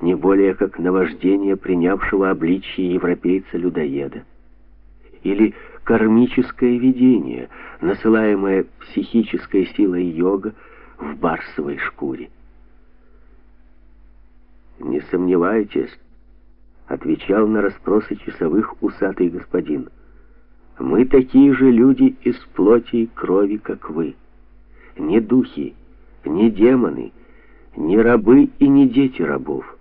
не более как наваждение принявшего обличье европейца-людоеда. Или кармическое видение, насылаемое психической силой йога в барсовой шкуре. «Не сомневайтесь», — отвечал на расспросы часовых усатый господин, «мы такие же люди из плоти и крови, как вы. Не духи, не демоны, не рабы и не дети рабов.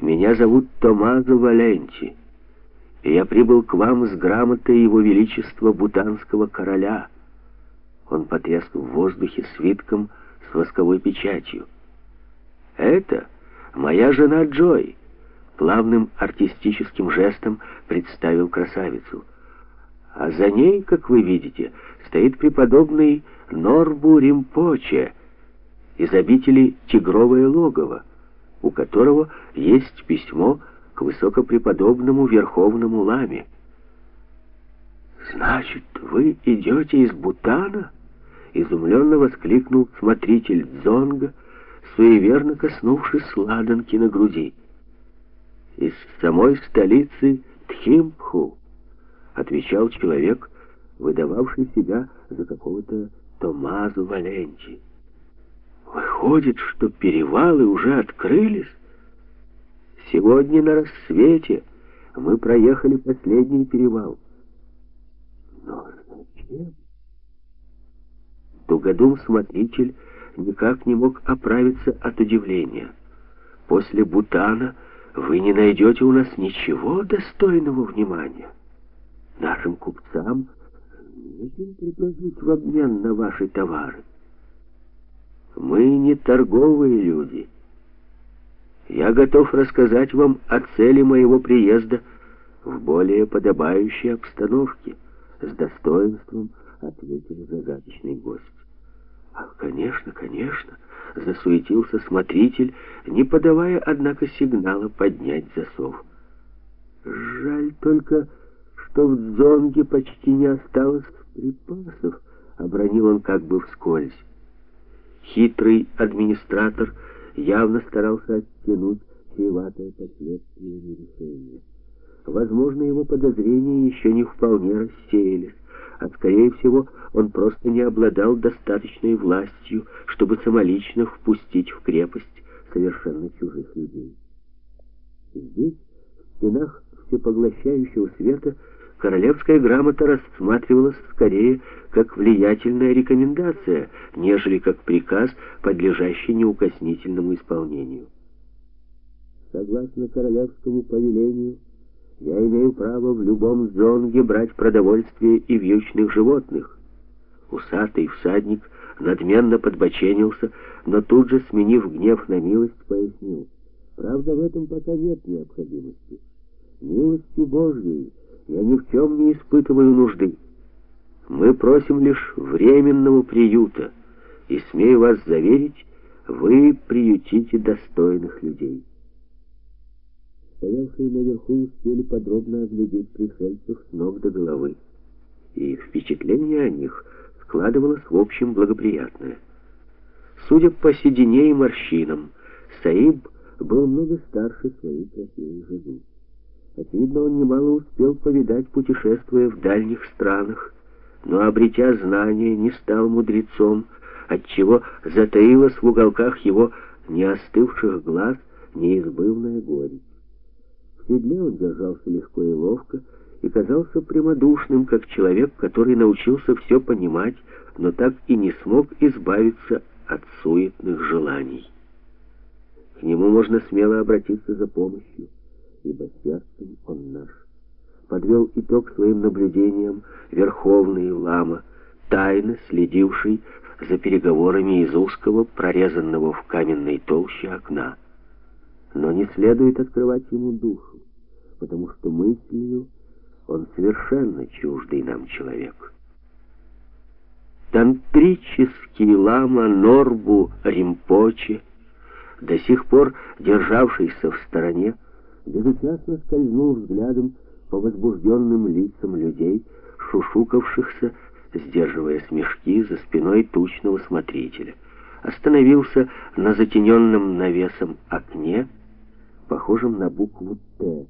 Меня зовут Томазо Валенти» и я прибыл к вам с грамотой его величества бутанского короля. Он потряс в воздухе свитком с восковой печатью. Это моя жена Джой. Плавным артистическим жестом представил красавицу. А за ней, как вы видите, стоит преподобный Норбу Римпоче из обители Тигровое логово, у которого есть письмо к высокопреподобному Верховному Ламе. «Значит, вы идете из Бутана?» — изумленно воскликнул смотритель Дзонга, суеверно коснувшись ладанки на груди. «Из самой столицы Тхимпху», — отвечал человек, выдававший себя за какого-то Томазу Валенти. «Выходит, что перевалы уже открылись?» Сегодня на рассвете мы проехали последний перевал. Но зачем? Тугодум-смотритель никак не мог оправиться от удивления. После Бутана вы не найдете у нас ничего достойного внимания. Нашим купцам нечем предложить в обмен на ваши товары. Мы не торговые люди — я готов рассказать вам о цели моего приезда в более подобающей обстановке, с достоинством ответил загадочный гость. Ах, конечно, конечно, засуетился смотритель, не подавая, однако, сигнала поднять засов. Жаль только, что в зонге почти не осталось припасов, обронил он как бы вскользь. Хитрый администратор — явно старался оттянуть чреватое последствиями решения. Возможно, его подозрения еще не вполне рассеялись, а скорее всего он просто не обладал достаточной властью, чтобы самолично впустить в крепость совершенно чужих людей. Здесь, в стенах всепоглощающего света, королевская грамота рассматривалась скорее как влиятельная рекомендация, нежели как приказ, подлежащий неукоснительному исполнению. Согласно королевскому повелению, я имею право в любом зонге брать продовольствие и вьючных животных. Усатый всадник надменно подбоченился, но тут же, сменив гнев на милость, пояснил. Правда, в этом пока нет необходимости. Милостью Божьей я ни в чем не испытываю нужды. Мы просим лишь временного приюта, и, смею вас заверить, вы приютите достойных людей. Стоявшие наверху успели подробно оглядеть пришельцев с ног до головы, и впечатление о них складывалось в общем благоприятное. Судя по седине и морщинам, Саиб был много старше своей красивой жены. Очевидно, он немало успел повидать, путешествуя в дальних странах, но, обретя знания, не стал мудрецом, отчего затаилась в уголках его неостывших глаз неизбывная горечь. В седле он держался легко и ловко, и казался прямодушным, как человек, который научился все понимать, но так и не смог избавиться от суетных желаний. К нему можно смело обратиться за помощью, ибо сердцем он наш подвел итог своим наблюдениям Верховный Лама, тайно следивший за переговорами из узкого, прорезанного в каменной толще окна. Но не следует открывать ему душу, потому что мыслью он совершенно чуждый нам человек. Тантрический лама Норбу Римпоче, до сих пор державшийся в стороне, безучастно скользнул взглядом по возбужденным лицам людей, шушукавшихся, сдерживая смешки за спиной тучного смотрителя. Остановился на затененном навесом окне похожим на букву «Т».